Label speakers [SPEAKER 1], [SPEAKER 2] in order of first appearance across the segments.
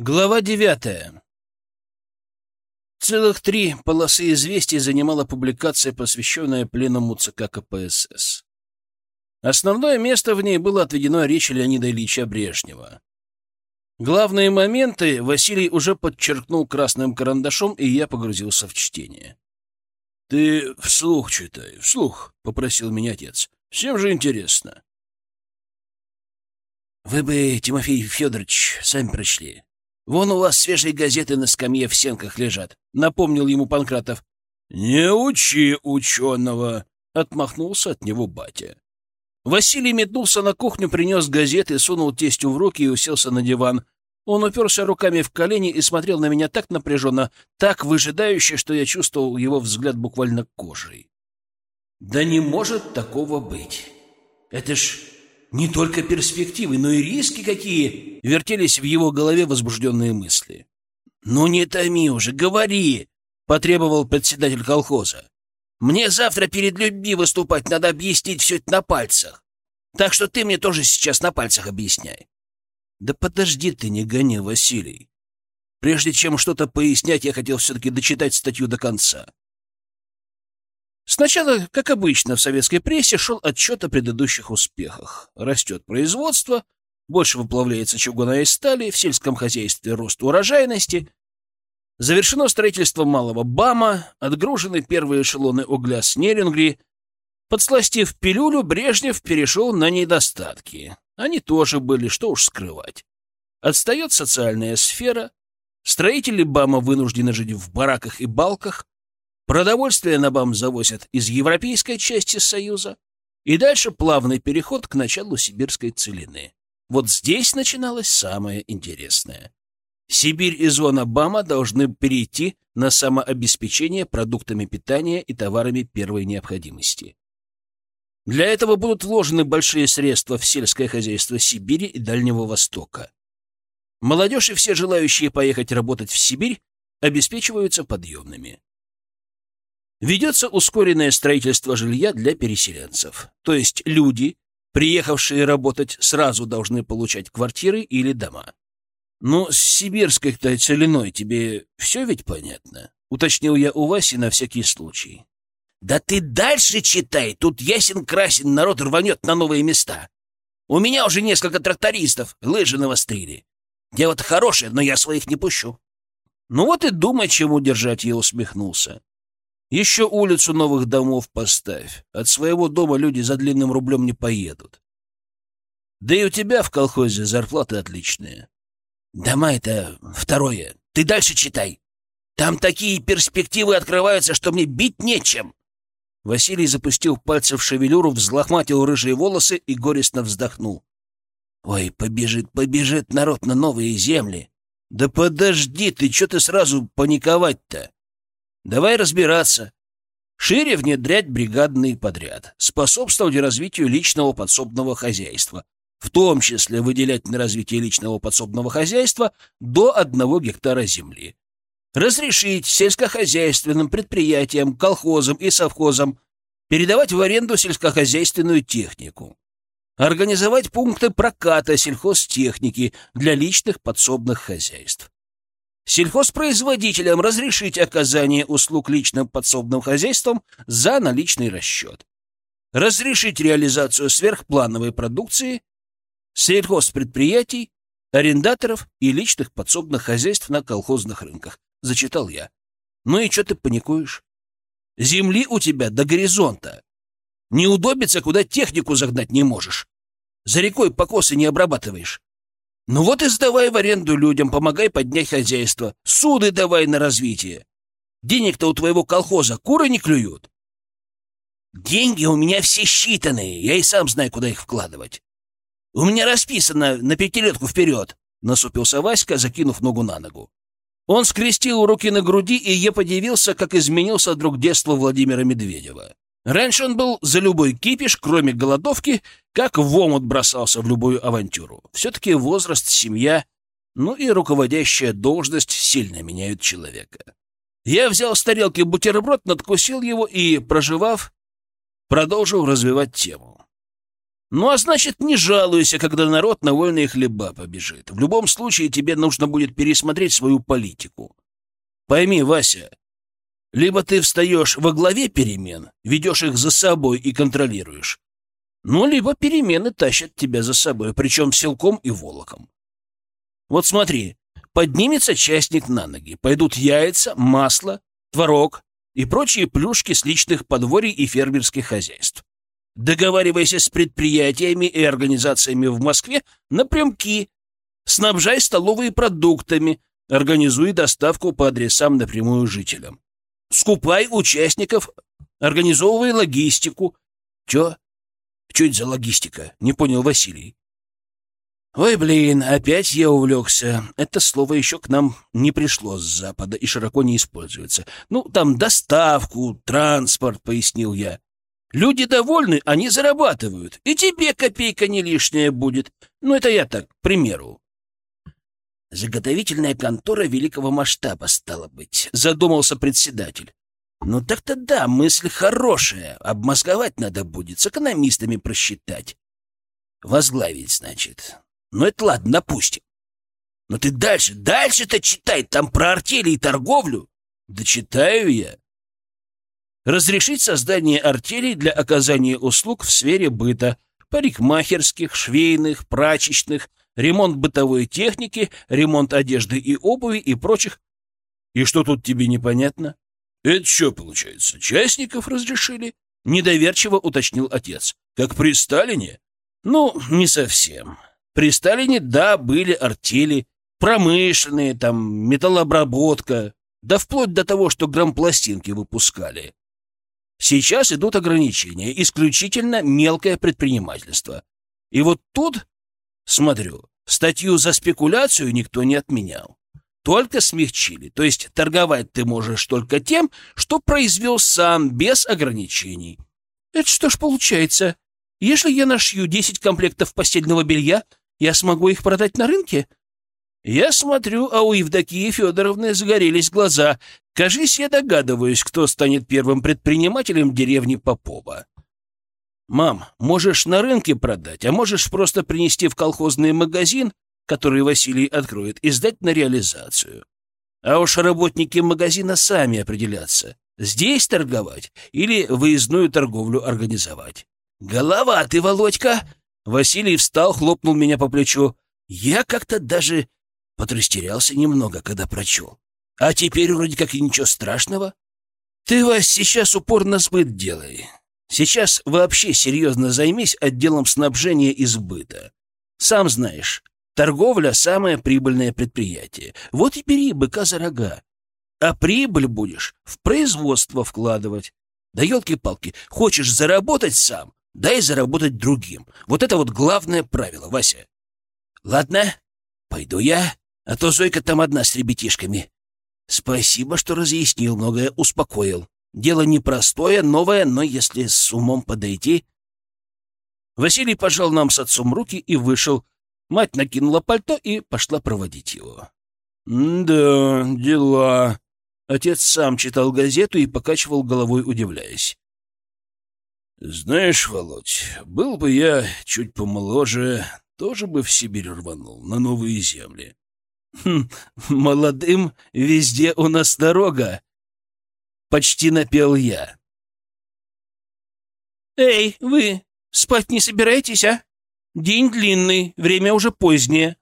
[SPEAKER 1] Глава девятая. Целых три полосы известий занимала публикация, посвященная пленуму ЦК КПСС. Основное место в ней было отведено речи Леонида Ильича Брежнева. Главные моменты Василий уже подчеркнул красным карандашом, и я погрузился в чтение. — Ты вслух читай, вслух, — попросил меня отец. — Всем же интересно. — Вы бы, Тимофей Федорович, сами прочли. Вон у вас свежие газеты на скамье в сенках лежат, — напомнил ему Панкратов. — Не учи ученого, — отмахнулся от него батя. Василий метнулся на кухню, принес газеты, сунул тестю в руки и уселся на диван. Он уперся руками в колени и смотрел на меня так напряженно, так выжидающе, что я чувствовал его взгляд буквально кожей. «Да не может такого быть! Это ж не только перспективы, но и риски какие!» Вертелись в его голове возбужденные мысли. «Ну не томи уже, говори!» — потребовал председатель колхоза. «Мне завтра перед людьми выступать, надо объяснить все это на пальцах. Так что ты мне тоже сейчас на пальцах объясняй». «Да подожди ты, не гони, Василий. Прежде чем что-то пояснять, я хотел все-таки дочитать статью до конца. Сначала, как обычно в советской прессе, шел отчет о предыдущих успехах. Растет производство, больше выплавляется чугуна и стали, в сельском хозяйстве рост урожайности. Завершено строительство малого БАМа, отгружены первые эшелоны угля с Нерингри. Подсластив пилюлю, Брежнев перешел на недостатки. Они тоже были, что уж скрывать. Отстает социальная сфера, строители БАМа вынуждены жить в бараках и балках, Продовольствие на БАМ завозят из европейской части Союза, и дальше плавный переход к началу сибирской целины. Вот здесь начиналось самое интересное. Сибирь и зона БАМа должны перейти на самообеспечение продуктами питания и товарами первой необходимости. Для этого будут вложены большие средства в сельское хозяйство Сибири и Дальнего Востока. Молодежь и все желающие поехать работать в Сибирь обеспечиваются подъемными ведется ускоренное строительство жилья для переселенцев. То есть люди, приехавшие работать, сразу должны получать квартиры или дома. «Ну, с сибирской-то целиной тебе все ведь понятно?» — уточнил я у Васи на всякий случай. «Да ты дальше читай, тут ясен-красен, народ рванет на новые места. У меня уже несколько трактористов, лыжи навострили. Дело-то хорошее, но я своих не пущу». «Ну вот и думай, чем удержать», — я усмехнулся. Еще улицу новых домов поставь. От своего дома люди за длинным рублем не поедут. Да и у тебя в колхозе зарплаты отличные. Дома — это второе. Ты дальше читай. Там такие перспективы открываются, что мне бить нечем. Василий запустил пальцы в шевелюру, взлохматил рыжие волосы и горестно вздохнул. Ой, побежит, побежит народ на новые земли. Да подожди ты, что ты сразу паниковать-то? Давай разбираться. Шире внедрять бригадный подряд, способствовать развитию личного подсобного хозяйства, в том числе выделять на развитие личного подсобного хозяйства до одного гектара земли. Разрешить сельскохозяйственным предприятиям, колхозам и совхозам передавать в аренду сельскохозяйственную технику. Организовать пункты проката сельхозтехники для личных подсобных хозяйств сельхозпроизводителям разрешить оказание услуг личным подсобным хозяйством за наличный расчет, разрешить реализацию сверхплановой продукции сельхозпредприятий, арендаторов и личных подсобных хозяйств на колхозных рынках. Зачитал я. Ну и что ты паникуешь? Земли у тебя до горизонта. Не удобится, куда технику загнать не можешь. За рекой покосы не обрабатываешь. Ну вот и сдавай в аренду людям, помогай поднять хозяйство. Суды давай на развитие. Денег-то у твоего колхоза куры не клюют. Деньги у меня все считанные, я и сам знаю, куда их вкладывать. У меня расписано на пятилетку вперед, — насупился Васька, закинув ногу на ногу. Он скрестил руки на груди, и я подивился, как изменился друг детства Владимира Медведева. Раньше он был за любой кипиш, кроме голодовки, как в омут бросался в любую авантюру. Все-таки возраст, семья, ну и руководящая должность сильно меняют человека. Я взял с тарелки бутерброд, надкусил его и, проживав, продолжил развивать тему. Ну, а значит, не жалуйся, когда народ на вольные хлеба побежит. В любом случае, тебе нужно будет пересмотреть свою политику. Пойми, Вася, либо ты встаешь во главе перемен, ведешь их за собой и контролируешь, ну, либо перемены тащат тебя за собой, причем силком и волоком. Вот смотри, поднимется частник на ноги, пойдут яйца, масло, творог и прочие плюшки с личных подворий и фермерских хозяйств. Договаривайся с предприятиями и организациями в Москве напрямки, снабжай столовые продуктами, организуй доставку по адресам напрямую жителям. Скупай участников, организовывай логистику. Чё? Чё это за логистика? Не понял Василий. Ой, блин, опять я увлекся. Это слово еще к нам не пришло с Запада и широко не используется. Ну, там доставку, транспорт, пояснил я. Люди довольны, они зарабатывают. И тебе копейка не лишняя будет. Ну, это я так, к примеру. Заготовительная контора великого масштаба, стала быть, задумался председатель. Ну так-то да, мысль хорошая. Обмозговать надо будет, с экономистами просчитать. Возглавить, значит. Ну это ладно, допустим. Но ты дальше, дальше-то читай, там про артели и торговлю. Да читаю я разрешить создание артелей для оказания услуг в сфере быта, парикмахерских, швейных, прачечных, ремонт бытовой техники, ремонт одежды и обуви и прочих. И что тут тебе непонятно? Это что получается, частников разрешили? Недоверчиво уточнил отец. Как при Сталине? Ну, не совсем. При Сталине, да, были артели, промышленные, там, металлообработка, да вплоть до того, что грампластинки выпускали. Сейчас идут ограничения, исключительно мелкое предпринимательство. И вот тут, смотрю, статью за спекуляцию никто не отменял. Только смягчили. То есть торговать ты можешь только тем, что произвел сам, без ограничений. Это что ж получается? Если я нашью 10 комплектов постельного белья, я смогу их продать на рынке? Я смотрю, а у Евдокии Федоровны загорелись глаза. Кажись, я догадываюсь, кто станет первым предпринимателем деревни Попова. Мам, можешь на рынке продать, а можешь просто принести в колхозный магазин, который Василий откроет, и сдать на реализацию. А уж работники магазина сами определятся, здесь торговать или выездную торговлю организовать. «Голова ты, Володька!» Василий встал, хлопнул меня по плечу. Я как-то даже Подрастерялся немного, когда прочел. А теперь вроде как и ничего страшного. Ты, Вась, сейчас упор на сбыт делай. Сейчас вообще серьезно займись отделом снабжения и сбыта. Сам знаешь, торговля — самое прибыльное предприятие. Вот и бери быка за рога. А прибыль будешь в производство вкладывать. Да елки-палки, хочешь заработать сам, дай заработать другим. Вот это вот главное правило, Вася. Ладно, пойду я а то Зойка там одна с ребятишками. Спасибо, что разъяснил, многое успокоил. Дело непростое, новое, но если с умом подойти... Василий пожал нам с отцом руки и вышел. Мать накинула пальто и пошла проводить его. «Да, дела». Отец сам читал газету и покачивал головой, удивляясь. «Знаешь, Володь, был бы я чуть помоложе, тоже бы в Сибирь рванул, на новые земли. Хм, молодым везде у нас дорога. Почти напел я. Эй, вы, спать не собираетесь, а? День длинный, время уже позднее.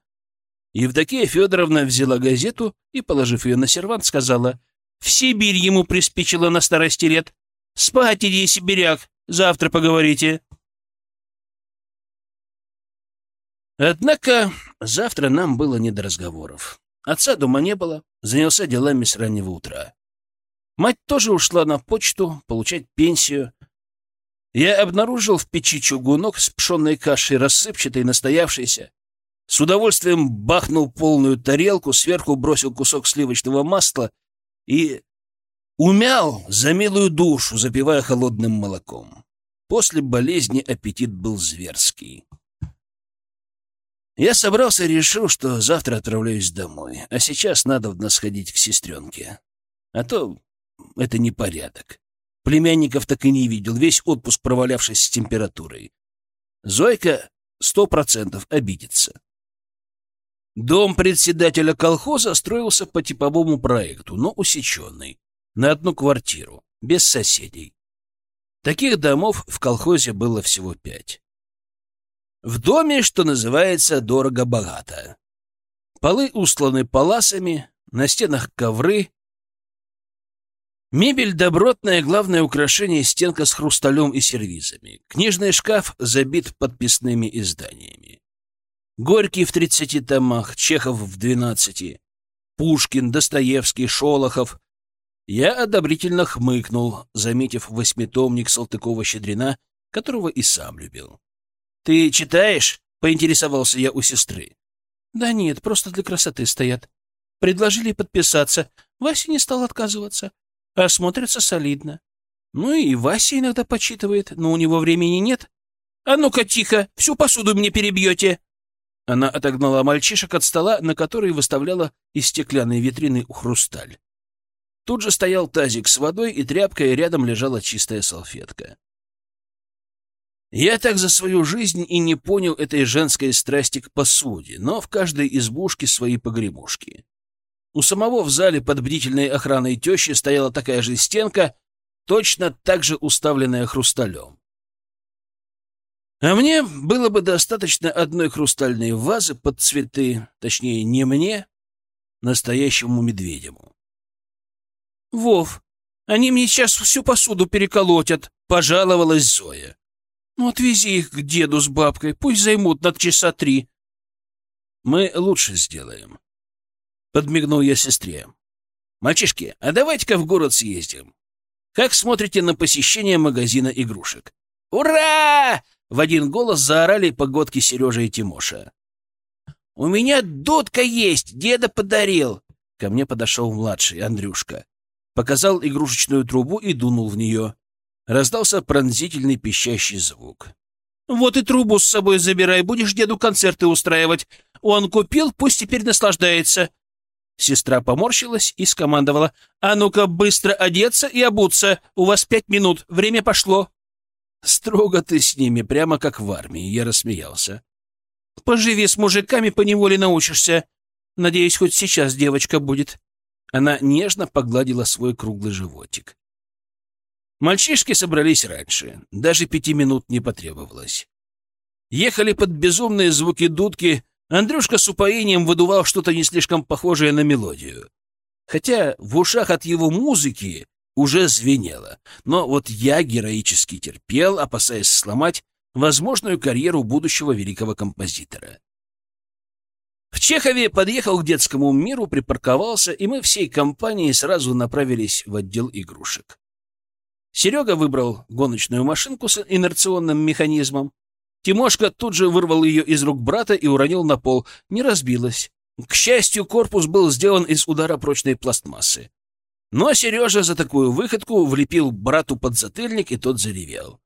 [SPEAKER 1] Евдокия Федоровна взяла газету и, положив ее на сервант, сказала, «В Сибирь ему приспичило на старости лет. Спать иди, сибиряк, завтра поговорите». Однако завтра нам было не до разговоров. Отца дома не было, занялся делами с раннего утра. Мать тоже ушла на почту получать пенсию. Я обнаружил в печи чугунок с пшенной кашей, рассыпчатой, настоявшейся. С удовольствием бахнул полную тарелку, сверху бросил кусок сливочного масла и умял за милую душу, запивая холодным молоком. После болезни аппетит был зверский. Я собрался и решил, что завтра отправляюсь домой, а сейчас надо сходить к сестренке. А то это непорядок. Племянников так и не видел, весь отпуск провалявшись с температурой. Зойка сто процентов обидится. Дом председателя колхоза строился по типовому проекту, но усеченный, на одну квартиру, без соседей. Таких домов в колхозе было всего пять. В доме, что называется, дорого-богато. Полы устланы паласами, на стенах ковры. Мебель добротная, главное украшение — стенка с хрусталем и сервизами. Книжный шкаф забит подписными изданиями. Горький в тридцати томах, Чехов в двенадцати, Пушкин, Достоевский, Шолохов. Я одобрительно хмыкнул, заметив восьмитомник Салтыкова-Щедрина, которого и сам любил. «Ты читаешь?» — поинтересовался я у сестры. «Да нет, просто для красоты стоят. Предложили подписаться. Вася не стал отказываться. А смотрится солидно. Ну и Вася иногда почитывает, но у него времени нет. А ну-ка тихо, всю посуду мне перебьете!» Она отогнала мальчишек от стола, на который выставляла из стеклянной витрины хрусталь. Тут же стоял тазик с водой и тряпкой, и рядом лежала чистая салфетка. Я так за свою жизнь и не понял этой женской страсти к посуде, но в каждой избушке свои погремушки. У самого в зале под бдительной охраной тещи стояла такая же стенка, точно так же уставленная хрусталем. А мне было бы достаточно одной хрустальной вазы под цветы, точнее, не мне, настоящему медведему. — Вов, они мне сейчас всю посуду переколотят, — пожаловалась Зоя. — Ну, отвези их к деду с бабкой, пусть займут над часа три. — Мы лучше сделаем. Подмигнул я сестре. — Мальчишки, а давайте-ка в город съездим. Как смотрите на посещение магазина игрушек? — Ура! В один голос заорали погодки Сережа и Тимоша. «У меня дудка есть, деда подарил!» Ко мне подошел младший, Андрюшка. Показал игрушечную трубу и дунул в нее. Раздался пронзительный пищащий звук. «Вот и трубу с собой забирай, будешь деду концерты устраивать. Он купил, пусть теперь наслаждается». Сестра поморщилась и скомандовала. «А ну-ка, быстро одеться и обуться. У вас пять минут, время пошло». Строго ты с ними, прямо как в армии, я рассмеялся. Поживи с мужиками, поневоле научишься. Надеюсь, хоть сейчас девочка будет. Она нежно погладила свой круглый животик. Мальчишки собрались раньше, даже пяти минут не потребовалось. Ехали под безумные звуки дудки, Андрюшка с упоением выдувал что-то не слишком похожее на мелодию. Хотя в ушах от его музыки уже звенело. Но вот я героически терпел, опасаясь сломать возможную карьеру будущего великого композитора. В Чехове подъехал к детскому миру, припарковался, и мы всей компанией сразу направились в отдел игрушек. Серега выбрал гоночную машинку с инерционным механизмом. Тимошка тут же вырвал ее из рук брата и уронил на пол. Не разбилась. К счастью, корпус был сделан из удара прочной пластмассы. Но Сережа за такую выходку влепил брату под затыльник, и тот заревел.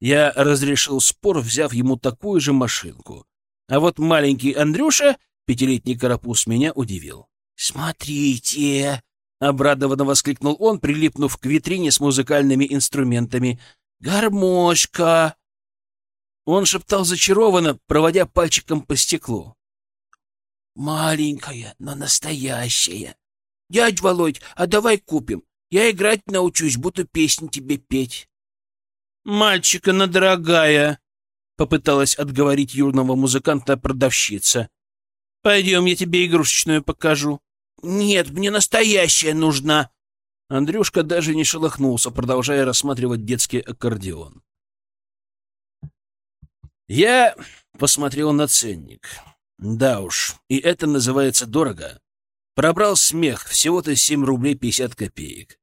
[SPEAKER 1] Я разрешил спор, взяв ему такую же машинку. А вот маленький Андрюша, пятилетний карапуз, меня удивил. «Смотрите!» — обрадованно воскликнул он, прилипнув к витрине с музыкальными инструментами. «Гармошка!» Он шептал зачарованно, проводя пальчиком по стеклу. «Маленькая, но настоящая!» «Дядь Володь, а давай купим. Я играть научусь, буду песни тебе петь». «Мальчика, на дорогая!» — попыталась отговорить юрного музыканта продавщица. «Пойдем, я тебе игрушечную покажу». «Нет, мне настоящая нужна». Андрюшка даже не шелохнулся, продолжая рассматривать детский аккордеон. Я посмотрел на ценник. Да уж, и это называется дорого. Пробрал смех, всего-то 7 рублей 50 копеек.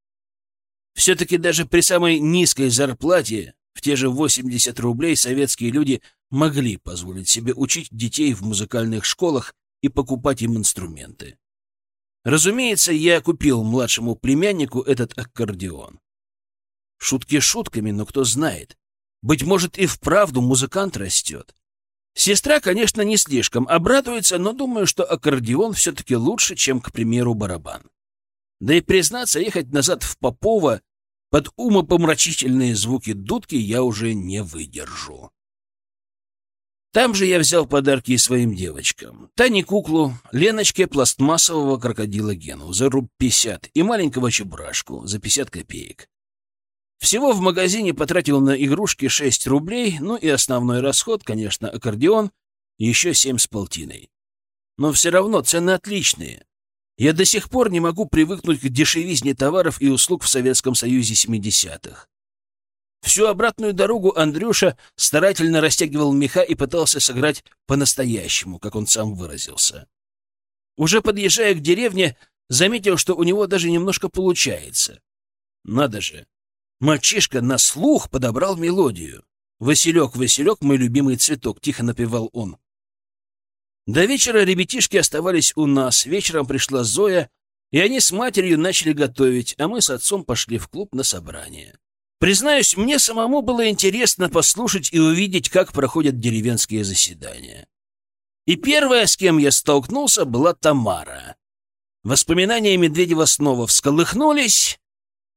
[SPEAKER 1] Все-таки даже при самой низкой зарплате, в те же 80 рублей, советские люди могли позволить себе учить детей в музыкальных школах и покупать им инструменты. Разумеется, я купил младшему племяннику этот аккордеон. Шутки шутками, но кто знает. Быть может, и вправду музыкант растет. Сестра, конечно, не слишком обрадуется, но думаю, что аккордеон все-таки лучше, чем, к примеру, барабан. Да и, признаться, ехать назад в Попова под умопомрачительные звуки дудки я уже не выдержу. Там же я взял подарки и своим девочкам. Тане куклу, Леночке пластмассового крокодила Гену за руб 50 и маленького чебурашку за 50 копеек. Всего в магазине потратил на игрушки 6 рублей, ну и основной расход, конечно, аккордеон, еще 7 с полтиной. Но все равно цены отличные. Я до сих пор не могу привыкнуть к дешевизне товаров и услуг в Советском Союзе 70-х. Всю обратную дорогу Андрюша старательно растягивал меха и пытался сыграть по-настоящему, как он сам выразился. Уже подъезжая к деревне, заметил, что у него даже немножко получается. Надо же, мальчишка на слух подобрал мелодию. «Василек, Василек, мой любимый цветок», — тихо напевал он. До вечера ребятишки оставались у нас, вечером пришла Зоя, и они с матерью начали готовить, а мы с отцом пошли в клуб на собрание. Признаюсь, мне самому было интересно послушать и увидеть, как проходят деревенские заседания. И первая, с кем я столкнулся, была Тамара. Воспоминания Медведева снова всколыхнулись.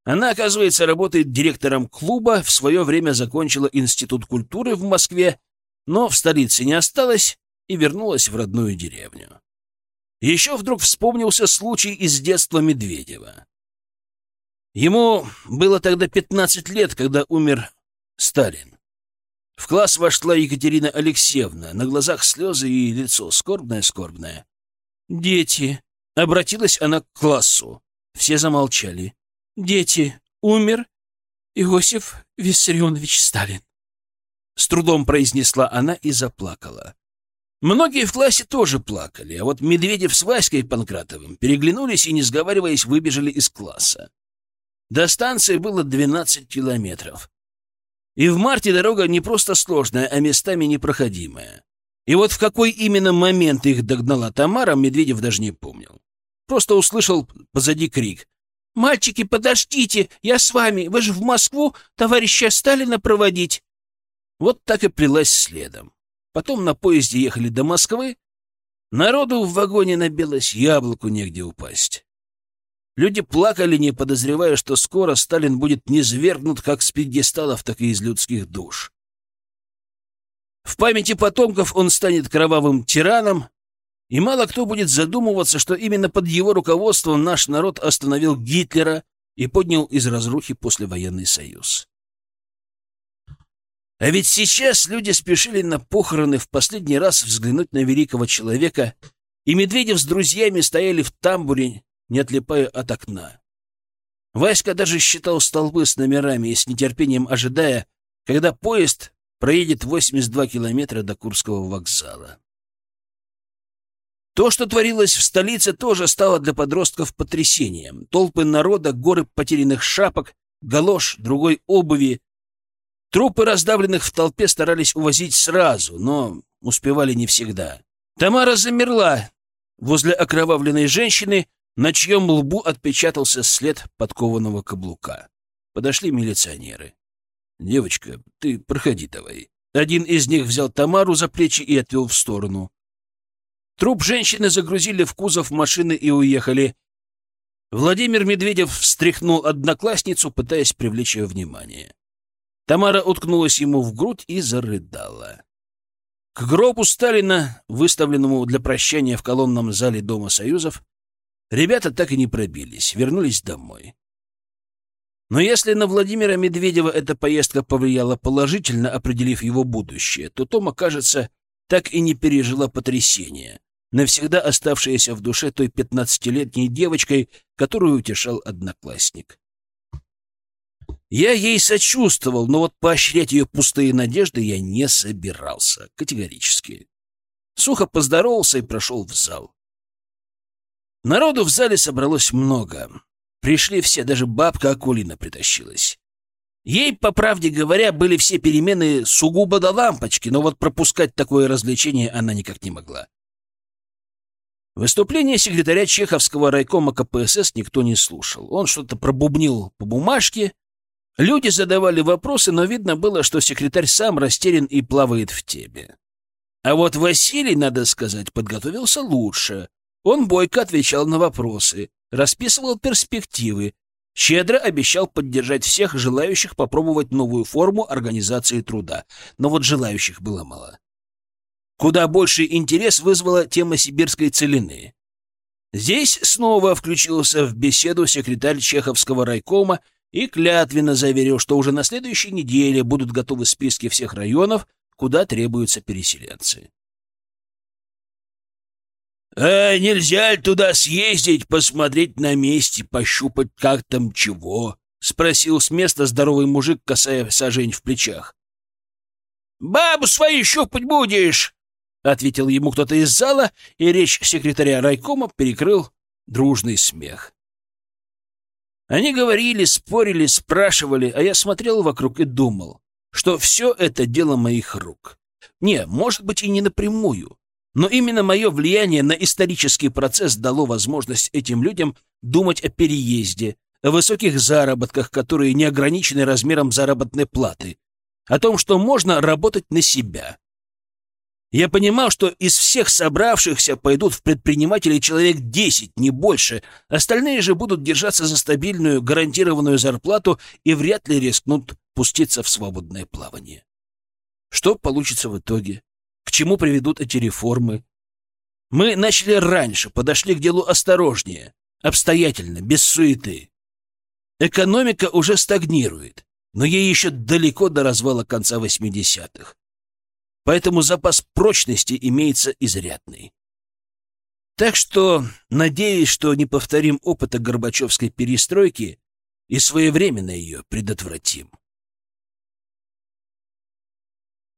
[SPEAKER 1] Она, оказывается, работает директором клуба, в свое время закончила Институт культуры в Москве, но в столице не осталась и вернулась в родную деревню. Еще вдруг вспомнился случай из детства Медведева. Ему было тогда 15 лет, когда умер Сталин. В класс вошла Екатерина Алексеевна, на глазах слезы и лицо скорбное-скорбное. «Дети!» — обратилась она к классу. Все замолчали. «Дети! Умер Иосиф Виссарионович Сталин!» С трудом произнесла она и заплакала. Многие в классе тоже плакали, а вот Медведев с Васькой Панкратовым переглянулись и, не сговариваясь, выбежали из класса. До станции было 12 километров. И в марте дорога не просто сложная, а местами непроходимая. И вот в какой именно момент их догнала Тамара, Медведев даже не помнил. Просто услышал позади крик. «Мальчики, подождите! Я с вами! Вы же в Москву товарища Сталина проводить!» Вот так и плелась следом. Потом на поезде ехали до Москвы. Народу в вагоне набилось, яблоку негде упасть. Люди плакали, не подозревая, что скоро Сталин будет низвергнут как с пьедесталов, так и из людских душ. В памяти потомков он станет кровавым тираном, и мало кто будет задумываться, что именно под его руководством наш народ остановил Гитлера и поднял из разрухи послевоенный союз. А ведь сейчас люди спешили на похороны в последний раз взглянуть на великого человека, и Медведев с друзьями стояли в тамбуре, не отлипая от окна. Васька даже считал столбы с номерами и с нетерпением ожидая, когда поезд проедет 82 километра до Курского вокзала. То, что творилось в столице, тоже стало для подростков потрясением. Толпы народа, горы потерянных шапок, галош, другой обуви. Трупы раздавленных в толпе старались увозить сразу, но успевали не всегда. Тамара замерла возле окровавленной женщины, на чьем лбу отпечатался след подкованного каблука. Подошли милиционеры. «Девочка, ты проходи давай». Один из них взял Тамару за плечи и отвел в сторону. Труп женщины загрузили в кузов машины и уехали. Владимир Медведев встряхнул одноклассницу, пытаясь привлечь ее внимание. Тамара уткнулась ему в грудь и зарыдала. К гробу Сталина, выставленному для прощания в колонном зале Дома Союзов, Ребята так и не пробились, вернулись домой. Но если на Владимира Медведева эта поездка повлияла положительно, определив его будущее, то Тома, кажется, так и не пережила потрясение, навсегда оставшееся в душе той пятнадцатилетней девочкой, которую утешал одноклассник. Я ей сочувствовал, но вот поощрять ее пустые надежды я не собирался, категорически. Сухо поздоровался и прошел в зал. Народу в зале собралось много. Пришли все, даже бабка Акулина притащилась. Ей, по правде говоря, были все перемены сугубо до лампочки, но вот пропускать такое развлечение она никак не могла. Выступление секретаря Чеховского райкома КПСС никто не слушал. Он что-то пробубнил по бумажке. Люди задавали вопросы, но видно было, что секретарь сам растерян и плавает в теме. А вот Василий, надо сказать, подготовился лучше. Он бойко отвечал на вопросы, расписывал перспективы, щедро обещал поддержать всех желающих попробовать новую форму организации труда. Но вот желающих было мало. Куда больший интерес вызвала тема сибирской целины. Здесь снова включился в беседу секретарь Чеховского райкома и клятвенно заверил, что уже на следующей неделе будут готовы списки всех районов, куда требуются переселенцы. «А нельзя ли туда съездить, посмотреть на месте, пощупать, как там чего?» — спросил с места здоровый мужик, касая сажень в плечах. «Бабу свою щупать будешь!» — ответил ему кто-то из зала, и речь секретаря райкома перекрыл дружный смех. Они говорили, спорили, спрашивали, а я смотрел вокруг и думал, что все это дело моих рук. Не, может быть, и не напрямую, но именно мое влияние на исторический процесс дало возможность этим людям думать о переезде, о высоких заработках, которые не ограничены размером заработной платы, о том, что можно работать на себя. Я понимал, что из всех собравшихся пойдут в предприниматели человек 10, не больше. Остальные же будут держаться за стабильную, гарантированную зарплату и вряд ли рискнут пуститься в свободное плавание. Что получится в итоге? Чему приведут эти реформы? Мы начали раньше, подошли к делу осторожнее, обстоятельно, без суеты. Экономика уже стагнирует, но ей еще далеко до развала конца 80-х поэтому запас прочности имеется изрядный. Так что надеюсь, что не повторим опыта Горбачевской перестройки и своевременно ее предотвратим.